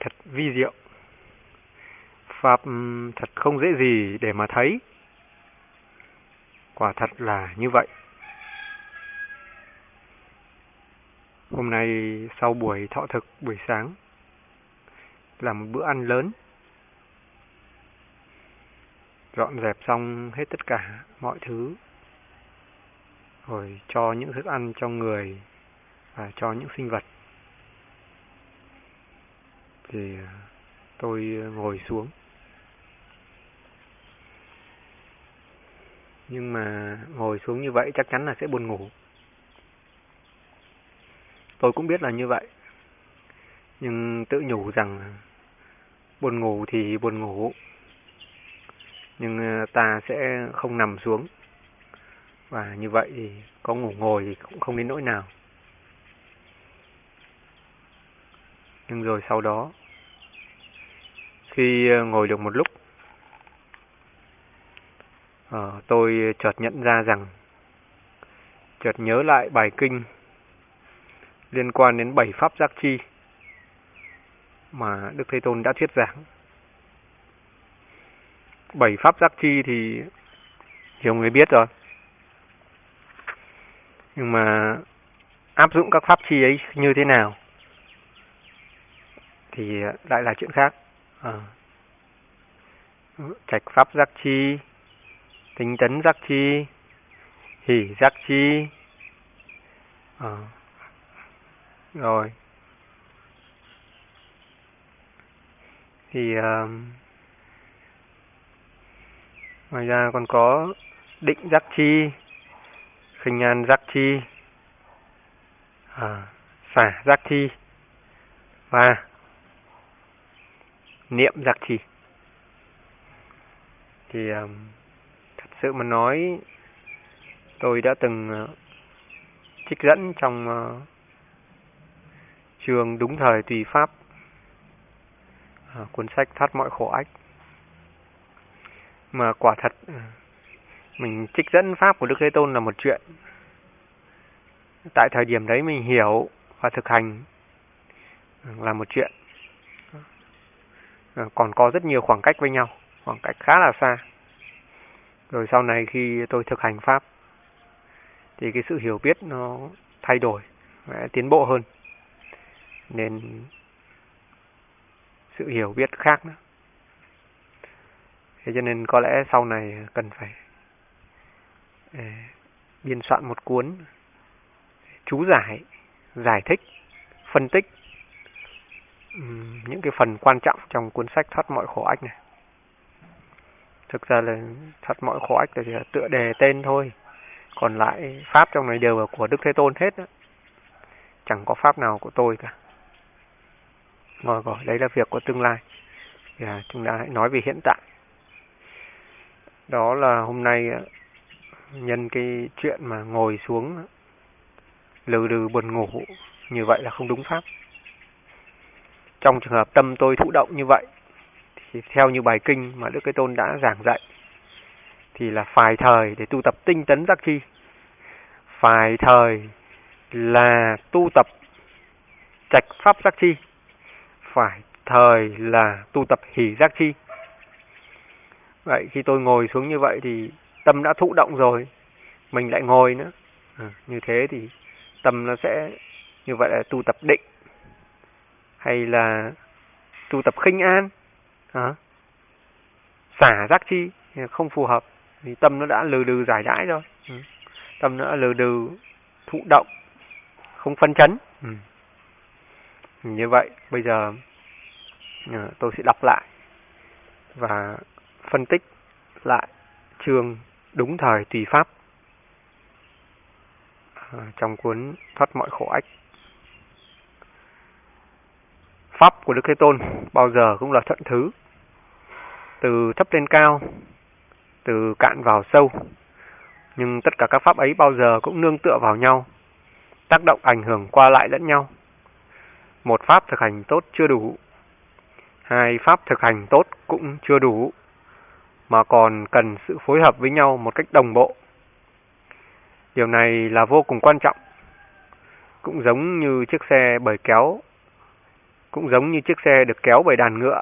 thật vi diệu. Pháp thật không dễ gì để mà thấy. Quả thật là như vậy. Hôm nay sau buổi thọ thực buổi sáng, là một bữa ăn lớn. Dọn dẹp xong hết tất cả mọi thứ. Rồi cho những thức ăn cho người và cho những sinh vật. Thì tôi ngồi xuống. Nhưng mà ngồi xuống như vậy chắc chắn là sẽ buồn ngủ. Tôi cũng biết là như vậy. Nhưng tự nhủ rằng buồn ngủ thì buồn ngủ. Nhưng ờ, ta sẽ không nằm xuống. Và như vậy thì có ngủ ngồi thì cũng không đến nỗi nào. Nhưng rồi sau đó, khi ờ, ngồi được một lúc, ờ, tôi chợt nhận ra rằng, chợt nhớ lại bài kinh liên quan đến bảy pháp giác chi mà Đức Thế Tôn đã thuyết giảng. Bảy pháp giác chi thì nhiều người biết rồi. Nhưng mà áp dụng các pháp chi ấy như thế nào thì lại là chuyện khác. À. Trạch pháp giác chi, tính tấn giác chi, hỷ giác chi, à. Rồi. Thì uh, ngoài ra còn có định giác chi khinh an giác chi. À, xả giác chi. Và niệm giặc trì thì um, thật sự mà nói tôi đã từng uh, trích dẫn trong uh, đúng thời tùy pháp uh, cuốn sách thoát mọi khổ ách. Mà quả thật uh, mình trích dẫn pháp của Đức Thế Tôn là một chuyện. Tại thời điểm đấy mình hiểu và thực hành là một chuyện. Ờ, còn có rất nhiều khoảng cách với nhau khoảng cách khá là xa rồi sau này khi tôi thực hành pháp thì cái sự hiểu biết nó thay đổi tiến bộ hơn nên sự hiểu biết khác nữa. Thế cho nên có lẽ sau này cần phải ờ, biên soạn một cuốn chú giải, giải thích, phân tích những cái phần quan trọng trong cuốn sách thoát mọi khổ ách này. Thực ra là thoát mọi khổ ách là chỉ là tựa đề tên thôi. Còn lại pháp trong này đều là của Đức Thế Tôn hết đó. Chẳng có pháp nào của tôi cả rồi rồi đấy là việc của tương lai thì chúng ta hãy nói về hiện tại đó là hôm nay nhân cái chuyện mà ngồi xuống, lừ lừ buồn ngủ, như vậy là không đúng pháp trong trường hợp tâm tôi thụ động như vậy thì theo như bài kinh mà Đức Thế Tôn đã giảng dạy thì là phải thời để tu tập tinh tấn giác chi phải thời là tu tập trạch pháp giác chi phải thời là tu tập hỷ giác chi. Vậy khi tôi ngồi xuống như vậy thì tâm đã thụ động rồi, mình lại ngồi nữa. À, như thế thì tâm nó sẽ như vậy là tu tập định hay là tu tập khinh an, à, xả giác chi không phù hợp thì tâm nó đã lừ đừ giải đãi rồi. Ừ. Tâm nó đã lừ đừ thụ động, không phân chấn. Ừ. Như vậy bây giờ ờ, tôi sẽ đọc lại và phân tích lại chương đúng thời tùy pháp ờ, trong cuốn thoát mọi khổ ách. Pháp của Đức Thế Tôn bao giờ cũng là thuận thứ, từ thấp lên cao, từ cạn vào sâu. Nhưng tất cả các pháp ấy bao giờ cũng nương tựa vào nhau, tác động ảnh hưởng qua lại lẫn nhau. Một pháp thực hành tốt chưa đủ hai pháp thực hành tốt cũng chưa đủ, mà còn cần sự phối hợp với nhau một cách đồng bộ. Điều này là vô cùng quan trọng. Cũng giống như chiếc xe bởi kéo cũng giống như chiếc xe được kéo bởi đàn ngựa.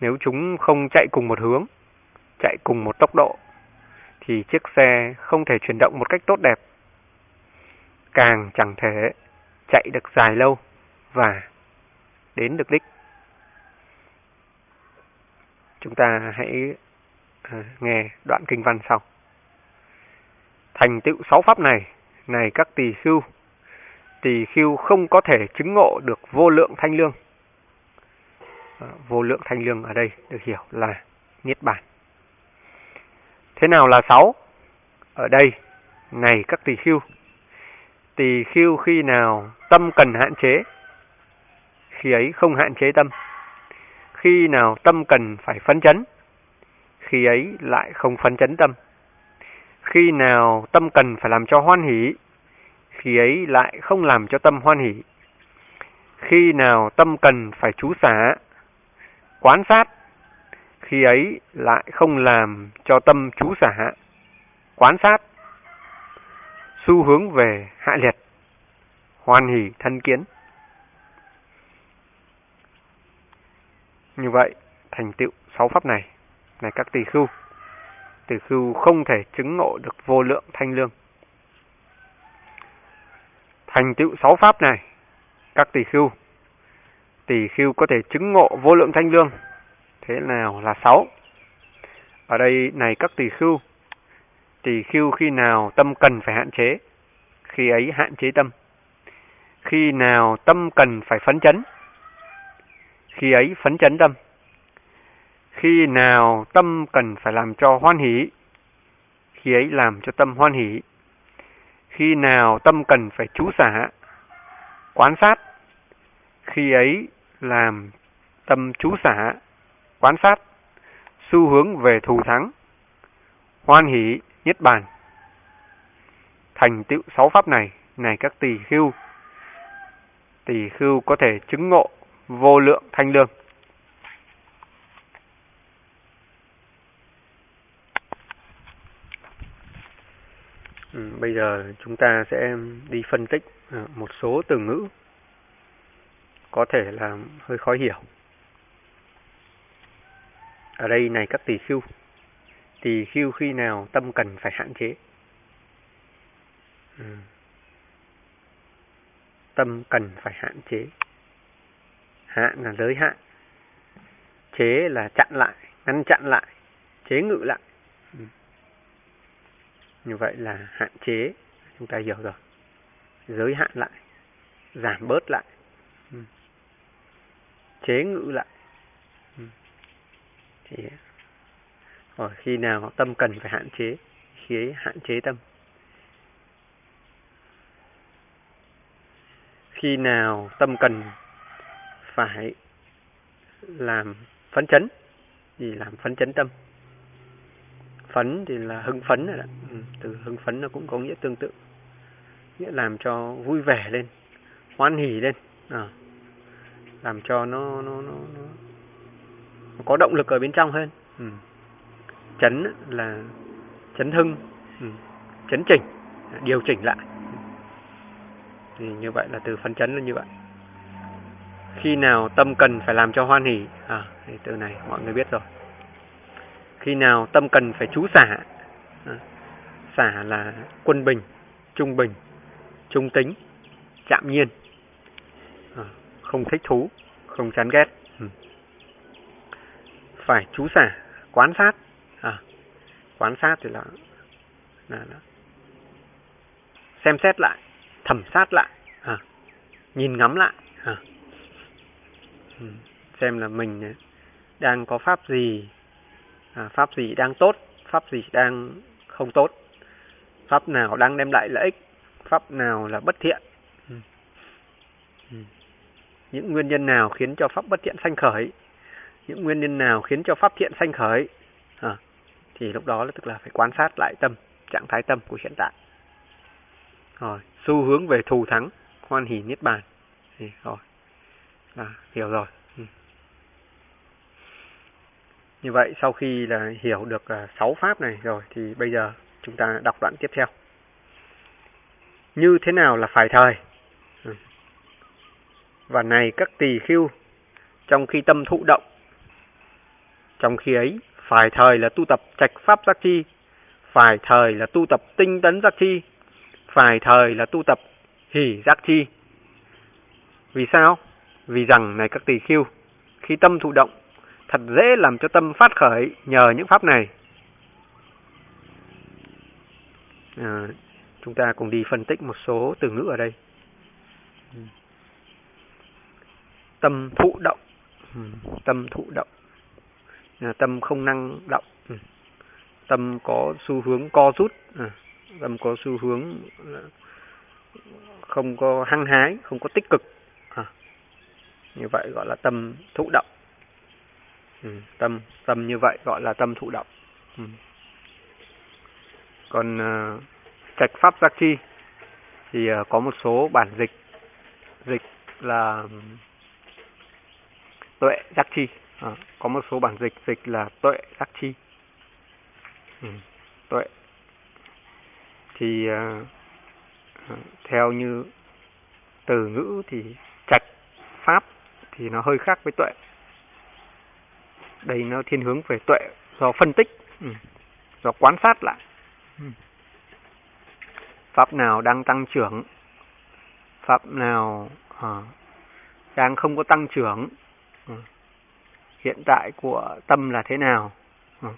Nếu chúng không chạy cùng một hướng, chạy cùng một tốc độ, thì chiếc xe không thể chuyển động một cách tốt đẹp. Càng chẳng thể chạy được dài lâu và đến được đích. Chúng ta hãy à, nghe đoạn kinh văn sau. Thành tựu sáu pháp này, này các tỳ khưu, tỳ khưu không có thể chứng ngộ được vô lượng thanh lương. Ờ, vô lượng thanh lương ở đây được hiểu là niết bàn. Thế nào là sáu? Ở đây, này các tỳ khưu, tỳ khưu khi nào tâm cần hạn chế, khi ấy không hạn chế tâm. Khi nào tâm cần phải phấn chấn, khi ấy lại không phấn chấn tâm. Khi nào tâm cần phải làm cho hoan hỷ, khi ấy lại không làm cho tâm hoan hỷ. Khi nào tâm cần phải chú xả, quán sát, khi ấy lại không làm cho tâm chú xả, quán sát, xu hướng về hạ liệt, hoan hỷ thân kiến. Như vậy, thành tựu sáu pháp này, này các tỳ khưu, tỳ khưu không thể chứng ngộ được vô lượng thanh lương. Thành tựu sáu pháp này, các tỳ khưu, tỳ khưu có thể chứng ngộ vô lượng thanh lương. Thế nào là sáu? Ở đây này các tỳ khưu, tỳ khưu khi nào tâm cần phải hạn chế, khi ấy hạn chế tâm. Khi nào tâm cần phải phấn chấn, khi ấy phấn chấn tâm. Khi nào tâm cần phải làm cho hoan hỷ, khi ấy làm cho tâm hoan hỷ. Khi nào tâm cần phải chú xả, quán sát, khi ấy làm tâm chú xả, quán sát, xu hướng về thù thắng, hoan hỷ, nhất bàn. Thành tựu sáu pháp này, này các tỳ khưu, tỳ khưu có thể chứng ngộ vô lượng thanh lương. Ừ, bây giờ chúng ta sẽ đi phân tích à, một số từ ngữ có thể là hơi khó hiểu. Ở đây này các tỳ khưu. Tỳ khưu khi nào tâm cần phải hạn chế. Ừ. Tâm cần phải hạn chế hạn là giới hạn chế là chặn lại, ngăn chặn lại, chế ngự lại. Ừ như vậy là hạn chế. Chúng ta hiểu rồi. Giới hạn lại. Giảm bớt lại. Ừ. Chế ngự lại. Ừ. Thì rồi, khi nào tâm cần phải hạn chế? Khi ấy hạn chế tâm. Khi nào tâm cần phải làm phấn chấn? Thì làm phấn chấn tâm phấn thì là hưng phấn rồi đó. Ừ, từ hưng phấn nó cũng có nghĩa tương tự. Nghĩa làm cho vui vẻ lên hoan hỉ lên. À, làm cho nó nó, nó nó nó có động lực ở bên trong hơn. Ừ. chấn là chấn hưng ừ. chấn chỉnh điều chỉnh lại. Thì như vậy là từ phấn chấn là như vậy. Khi nào tâm cần phải làm cho hoan hỷ à thì từ này mọi người biết rồi khi nào tâm cần phải chú xả. À, xả là quân bình trung bình trung tính chạm nhiên. À, không thích thú không chán ghét. Ừ. Phải chú xả quán sát. À, quán sát thì là, là, là xem xét lại thẩm sát lại. À, nhìn ngắm lại. À, ừ, xem là mình à, đang có pháp gì à, pháp gì đang tốt pháp gì đang không tốt? Pháp nào đang đem lại lợi ích? Pháp nào là bất thiện? Ừ. Ừ. những nguyên nhân nào khiến cho pháp bất thiện sanh khởi? Những nguyên nhân nào khiến cho pháp thiện sanh khởi? À, thì lúc đó là tức là phải quan sát lại tâm trạng thái tâm của hiện tại. Rồi xu hướng về thù thắng hoan hỷ niết bàn. Thì rồi à, hiểu rồi như vậy sau khi là hiểu được uh, sáu pháp này rồi thì bây giờ chúng ta đọc đoạn tiếp theo. Như thế nào là phải thời? Ừ. Và này các tỳ khưu trong khi tâm thụ động trong khi ấy phải thời là tu tập trạch pháp giác chi phải thời là tu tập tinh tấn giác chi phải thời là tu tập hỷ giác chi. Vì sao? Vì rằng này các tỳ khưu khi tâm thụ động thật dễ làm cho tâm phát khởi nhờ những pháp này. À, chúng ta cùng đi phân tích một số từ ngữ ở đây. Tâm thụ động. Ừ, tâm thụ động. À, tâm không năng động. Ừ, tâm có xu hướng co rút. À, tâm có xu hướng không có hăng hái không có tích cực. À, như vậy gọi là tâm thụ động ừ, tâm tâm như vậy gọi là tâm thụ động. Ừ. còn ờ, uh, trạch pháp giác chi thì uh, có một số bản dịch. Dịch là tuệ giác chi à, có một số bản dịch dịch là tuệ giác chi ừ, tuệ. Thì uh, theo như từ ngữ thì trạch pháp thì nó hơi khác với tuệ đây nó thiên hướng về tuệ do phân tích ừ, do quan sát lại. Ừ. pháp nào đang tăng trưởng? Pháp nào à, đang không có tăng trưởng? Ừ. hiện tại của tâm là thế nào? Ừ.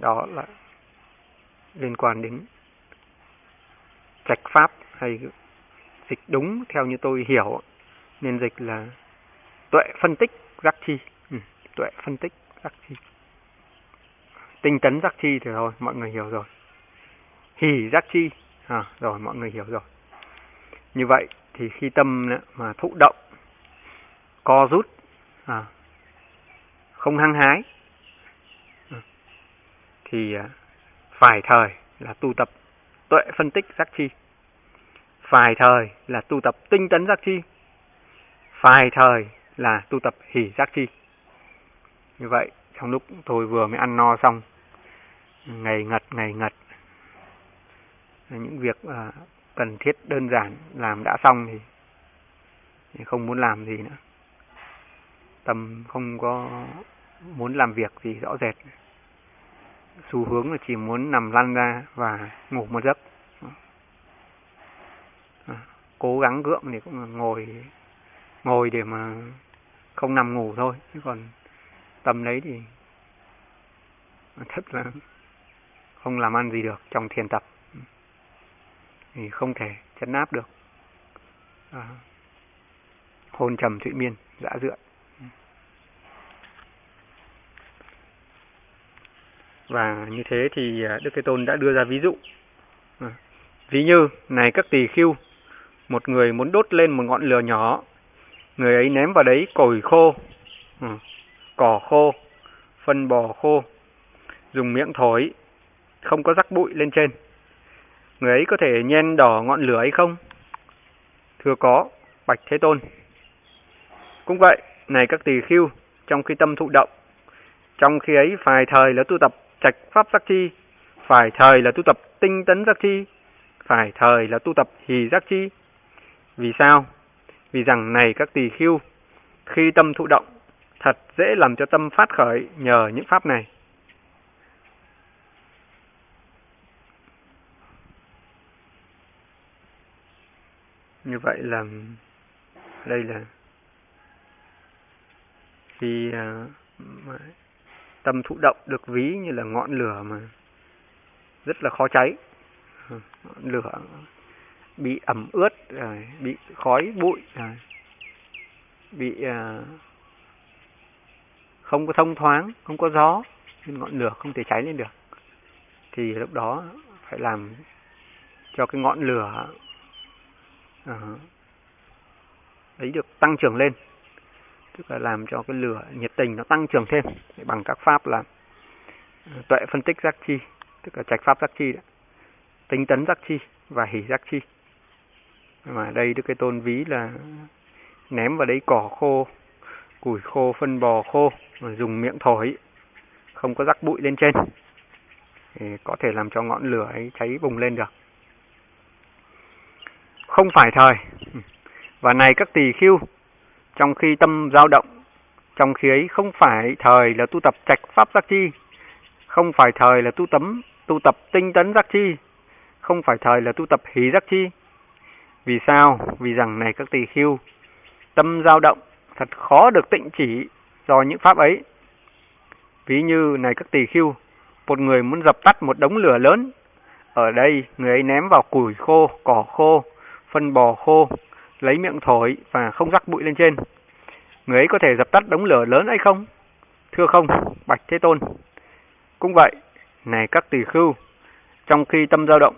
đó là liên quan đến trạch pháp hay dịch đúng theo như tôi hiểu. Nên dịch là tuệ phân tích giác chi tuệ phân tích giác chi. Tinh tấn giác chi thì thôi mọi người hiểu rồi. Hỉ giác chi à, rồi mọi người hiểu rồi. Như vậy thì khi tâm mà thụ động co rút à, không hăng hái à, thì à, phải thời là tu tập tuệ phân tích giác chi. Phải thời là tu tập tinh tấn giác chi. Phải thời là tu tập hỷ giác chi như vậy trong lúc tôi vừa mới ăn no xong ngày ngật ngày ngật những việc à, cần thiết đơn giản làm đã xong thì, thì không muốn làm gì nữa. Tâm không có muốn làm việc gì rõ rệt. Xu hướng là chỉ muốn nằm lăn ra và ngủ một giấc. À, cố gắng gượng thì cũng ngồi ngồi để mà không nằm ngủ thôi chứ còn tâm đấy thì thật là không làm ăn gì được trong thiền tập. Thì không thể chấn áp được. À, hôn trầm thụy miên dã dựa. Và như thế thì à, đức thế tôn đã đưa ra ví dụ. À, ví như này các tỳ khưu một người muốn đốt lên một ngọn lửa nhỏ người ấy ném vào đấy cồi khô. À, cỏ khô phân bò khô dùng miệng thổi không có rắc bụi lên trên người ấy có thể nhen đỏ ngọn lửa ấy không? Thưa có, Bạch Thế Tôn. Cũng vậy, này các tỳ khưu, trong khi tâm thụ động, trong khi ấy phải thời là tu tập trạch pháp giác chi, phải thời là tu tập tinh tấn giác chi, phải thời là tu tập hỷ giác chi. Vì sao? Vì rằng này các tỳ khưu, khi tâm thụ động, thật dễ làm cho tâm phát khởi nhờ những pháp này. như vậy là đây là khi uh, tâm thụ động được ví như là ngọn lửa mà rất là khó cháy à, ngọn lửa bị ẩm ướt rồi bị khói bụi rồi bị không có thông thoáng không có gió nên ngọn lửa không thể cháy lên được. Thì lúc đó phải làm cho cái ngọn lửa uh, ấy được tăng trưởng lên. Tức là làm cho cái lửa nhiệt tình nó tăng trưởng thêm. Bằng các pháp là ờ, tuệ phân tích giác chi tức là trạch pháp giác chi đó. tinh tấn giác chi và hỷ giác chi. Mà đây đức cái tôn ví là ném vào đấy cỏ khô củi khô phân bò khô dùng miệng thổi. Không có rắc bụi lên trên. Thì có thể làm cho ngọn lửa ấy cháy bùng lên được. Không phải thời. Và này các tỳ khưu trong khi tâm dao động, trong khi ấy không phải thời là tu tập trạch pháp giác chi, không phải thời là tu tấm tu tập tinh tấn giác chi, không phải thời là tu tập hỷ giác chi. Vì sao? Vì rằng này các tỳ khưu tâm dao động thật khó được tịnh chỉ do những pháp ấy. Ví như này các tỳ khưu, một người muốn dập tắt một đống lửa lớn, ở đây người ấy ném vào củi khô, cỏ khô, phân bò khô, lấy miệng thổi và không rắc bụi lên trên. Người ấy có thể dập tắt đống lửa lớn hay không? Thưa không, Bạch Thế Tôn. Cũng vậy, này các tỳ khưu, trong khi tâm dao động,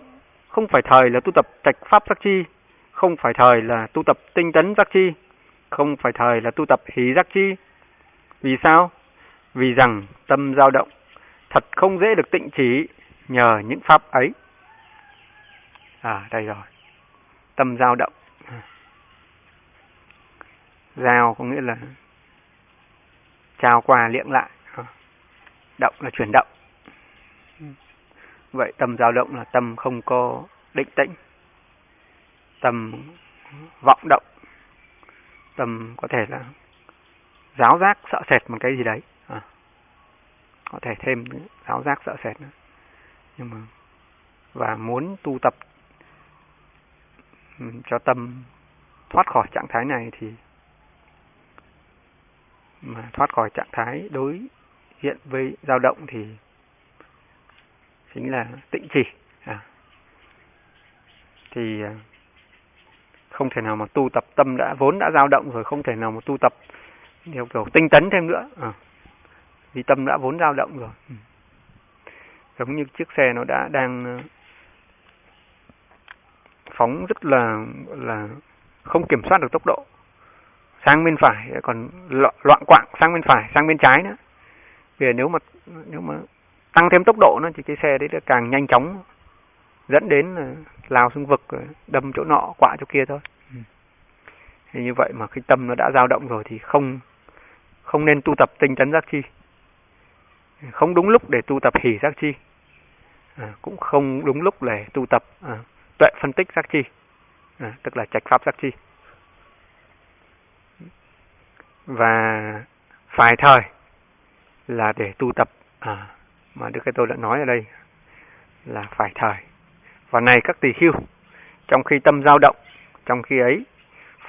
không phải thời là tu tập trạch pháp giác chi, không phải thời là tu tập tinh tấn giác chi, không phải thời là tu tập hỷ giác chi. Vì sao? Vì rằng tâm dao động thật không dễ được tịnh chỉ nhờ những pháp ấy. À, đây rồi. Tâm dao động. Giao có nghĩa là trao qua liệng lại. Động là chuyển động. Vậy tâm dao động là tâm không có định tĩnh. Tâm vọng động. Tâm có thể là giáo giác sợ sệt một cái gì đấy. À. Có thể thêm giáo giác sợ sệt nữa. Nhưng mà và muốn tu tập ừ, cho tâm thoát khỏi trạng thái này thì mà thoát khỏi trạng thái đối diện với dao động thì chính là tịnh chỉ à. thì à, không thể nào mà tu tập tâm đã, vốn đã dao động rồi, không thể nào mà tu tập theo kiểu tinh tấn thêm nữa à. vì tâm đã vốn dao động rồi ừ. giống như chiếc xe nó đã đang ờ, phóng rất là là không kiểm soát được tốc độ sang bên phải, còn loạn quạng sang bên phải, sang bên trái nữa vì nếu mà nếu mà tăng thêm tốc độ nó thì cái xe đấy là càng nhanh chóng dẫn đến lao xuống vực đâm chỗ nọ quạ chỗ kia thôi. Ừ. thì như vậy mà khi tâm nó đã dao động rồi thì không không nên tu tập tinh tấn giác chi. Không đúng lúc để tu tập hỷ giác chi. À, cũng không đúng lúc để tu tập à, tuệ phân tích giác chi. À, tức là trạch pháp giác chi. Và phải thời là để tu tập à, mà Đức Thế Tôn đã nói ở đây là phải thời. Và này các tỳ khưu, trong khi tâm dao động, trong khi ấy,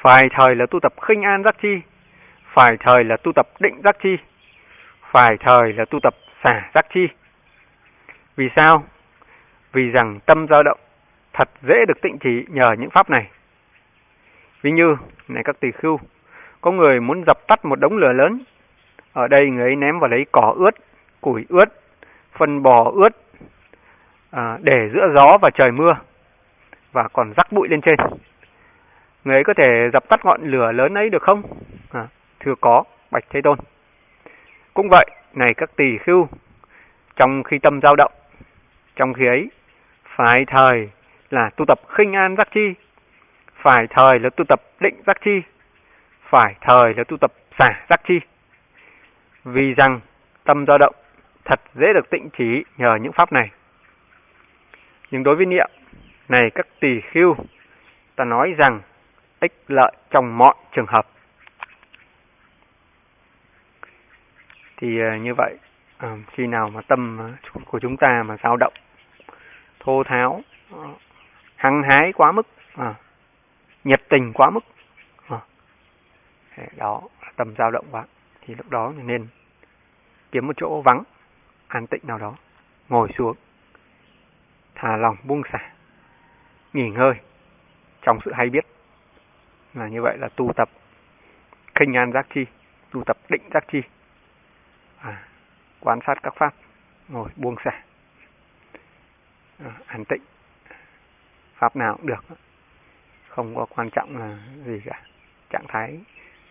phải thời là tu tập khinh an giác chi, phải thời là tu tập định giác chi, phải thời là tu tập xả giác chi. Vì sao? Vì rằng tâm dao động thật dễ được tịnh chỉ nhờ những pháp này. Ví như, này các tỳ khưu, có người muốn dập tắt một đống lửa lớn. Ở đây người ấy ném vào lấy cỏ ướt, củi ướt, phân bò ướt, à, để giữa gió và trời mưa, và còn rắc bụi lên trên. Người ấy có thể dập tắt ngọn lửa lớn ấy được không? À, thưa có, Bạch Thế Tôn. Cũng vậy, này các tỳ khưu, trong khi tâm dao động, trong khi ấy, phải thời là tu tập khinh an giác chi, phải thời là tu tập định giác chi, phải thời là tu tập xả giác chi. Vì rằng tâm dao động thật dễ được tịnh chỉ nhờ những pháp này. Nhưng đối với niệm này các tỳ khưu, ta nói rằng ích lợi trong mọi trường hợp. Thì ờ, như vậy, ờ, khi nào mà tâm ờ, của chúng ta mà dao động, thô tháo, hăng hái quá mức, nhiệt tình quá mức, đó tâm dao động quá thì lúc đó nên kiếm một chỗ vắng an tịnh nào đó ngồi xuống thả lòng buông xả nghỉ ngơi. Trong sự hay biết là như vậy là tu tập khinh an giác chi tu tập định giác chi. À, quan sát các pháp ngồi buông xả. À, an tịnh. pháp nào cũng được. Không có quan trọng là gì cả. Trạng thái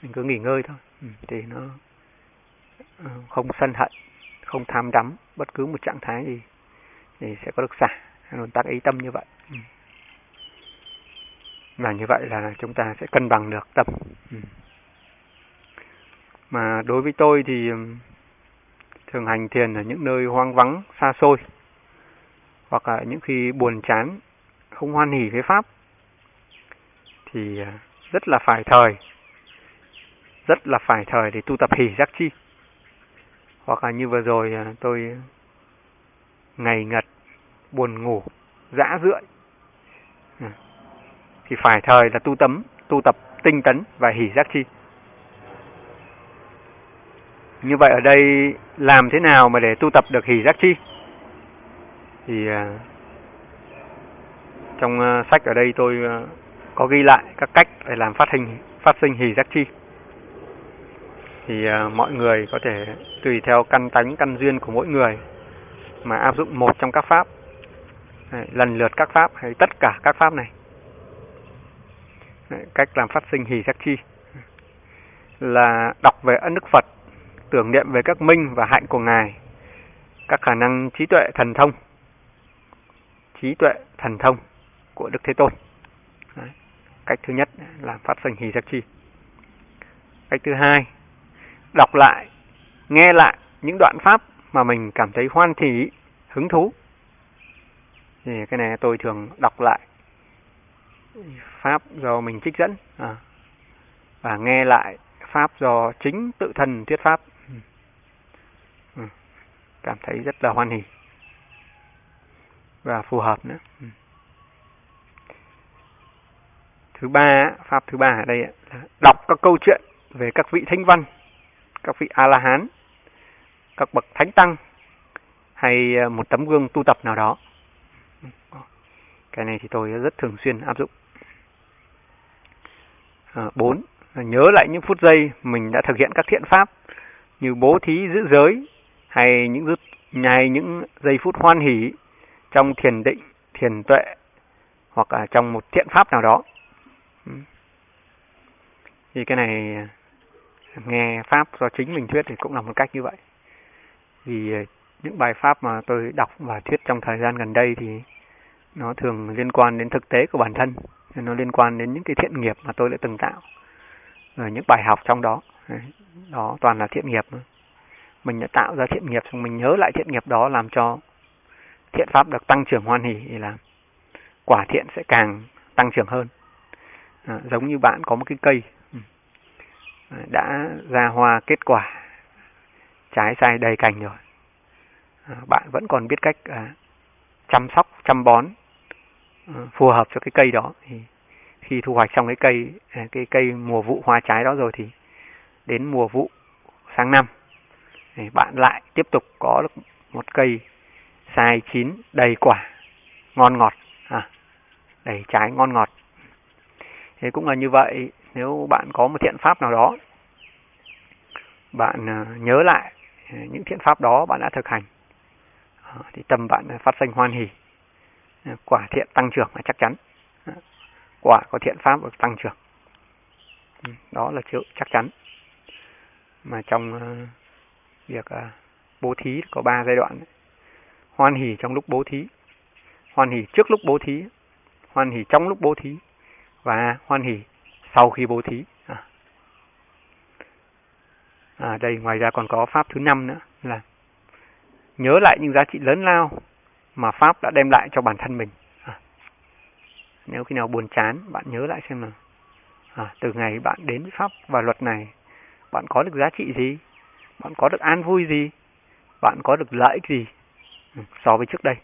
mình cứ nghỉ ngơi thôi. Ừ, thì nó ờ, không sân hận không tham đắm bất cứ một trạng thái gì thì sẽ có được xả luôn tác ý tâm như vậy. Ừ. Và như vậy là chúng ta sẽ cân bằng được tâm. Ừ. Mà đối với tôi thì ừ, thường hành thiền ở những nơi hoang vắng xa xôi hoặc là những khi buồn chán không hoan hỉ với pháp thì à, rất là phải thời, rất là phải thời để tu tập hỷ giác chi. Hoặc là như vừa rồi à, tôi à, ngày ngật, buồn ngủ, dã rượi. Ừ. Thì phải thời là tu tấm, tu tập tinh tấn và hỷ giác chi. Như vậy ở đây làm thế nào mà để tu tập được hỷ giác chi? Thì à, trong à, sách ở đây tôi à, có ghi lại các cách để làm phát hình phát sinh hỷ giác chi. Thì uh, mọi người có thể tùy theo căn tánh căn duyên của mỗi người mà áp dụng một trong các pháp Đấy, lần lượt các pháp hay tất cả các pháp này Đấy, cách làm phát sinh hỷ sắc chi là đọc về ân đức Phật tưởng niệm về các minh và hạnh của ngài các khả năng trí tuệ thần thông trí tuệ thần thông của Đức Thế Tôn. Đấy. Cách thứ nhất là phát sinh hỷ sắc chi. Cách thứ hai, đọc lại, nghe lại những đoạn pháp mà mình cảm thấy hoan thỉ hứng thú. Thì cái này tôi thường đọc lại pháp do mình trích dẫn à, và nghe lại pháp do chính tự thân thuyết pháp. Ừ. ừ. Cảm thấy rất là hoan hỷ và phù hợp nữa. Ừ. Thứ ba, pháp thứ ba ở đây là đọc các câu chuyện về các vị thánh văn, các vị A-la-hán, các bậc thánh tăng hay à, một tấm gương tu tập nào đó. Cái này thì tôi rất thường xuyên áp dụng. À, bốn, nhớ lại những phút giây mình đã thực hiện các thiện pháp như bố thí giữ giới hay những hay những giây phút hoan hỷ trong thiền định, thiền tuệ hoặc là trong một thiện pháp nào đó. Ừ. Thì cái này à, nghe pháp do chính mình thuyết thì cũng là một cách như vậy. Vì à, những bài pháp mà tôi đọc và thuyết trong thời gian gần đây thì nó thường liên quan đến thực tế của bản thân, nó liên quan đến những cái thiện nghiệp mà tôi đã từng tạo. Rồi những bài học trong đó, đó toàn là thiện nghiệp. Mình đã tạo ra thiện nghiệp xong mình nhớ lại thiện nghiệp đó làm cho thiện pháp được tăng trưởng hoan hỷ thì là quả thiện sẽ càng tăng trưởng hơn à, giống như bạn có một cái cây ừ, đã ra hoa kết quả trái sai đầy cành rồi Ờ, bạn vẫn còn biết cách à, chăm sóc chăm bón à, phù hợp cho cái cây đó. Thì khi thu hoạch xong cái cây à, cái cây mùa vụ hoa trái đó rồi thì đến mùa vụ sang năm thì bạn lại tiếp tục có được một cây sai chín đầy quả ngon ngọt à, đầy trái ngon ngọt. Thế cũng là như vậy nếu bạn có một thiện pháp nào đó bạn à, nhớ lại à, những thiện pháp đó bạn đã thực hành. Ờ, thì tâm bạn phát sinh hoan hỷ. Ờ, quả thiện tăng trưởng là chắc chắn. Ờ, quả có thiện pháp được tăng trưởng. Ừ, đó là chữ chắc chắn. Mà trong việc bố thí có ba giai đoạn. Hoan hỷ trong lúc bố thí, hoan hỷ trước lúc bố thí, hoan hỷ trong lúc bố thí và hoan hỷ sau khi bố thí. À, à đây ngoài ra còn có pháp thứ năm nữa là nhớ lại những giá trị lớn lao mà pháp đã đem lại cho bản thân mình. À. Nếu khi nào buồn chán, bạn nhớ lại xem là à, từ ngày bạn đến với pháp và luật này, bạn có được giá trị gì? Bạn có được an vui gì? Bạn có được lợi ích gì Ừ, so với trước đây.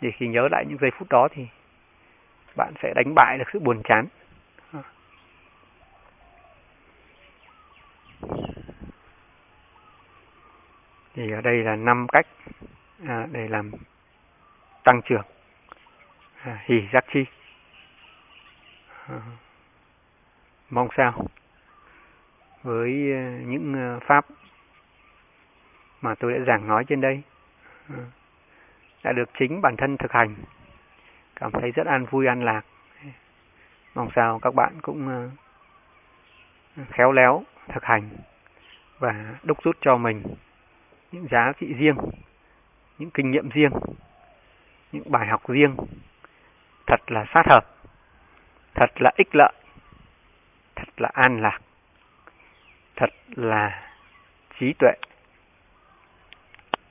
Thì khi nhớ lại những giây phút đó thì bạn sẽ đánh bại được sự buồn chán. Thì ở đây là năm cách à, để làm tăng trưởng à, hỷ giác chi. À, mong sao. Với à, những à, pháp mà tôi đã giảng nói trên đây à, đã được chính bản thân thực hành cảm thấy rất an vui an lạc. Mong sao các bạn cũng khéo léo thực hành và đúc rút cho mình những giá trị riêng, những kinh nghiệm riêng, những bài học riêng. Thật là sát hợp, thật là ích lợi, thật là an lạc, thật là trí tuệ.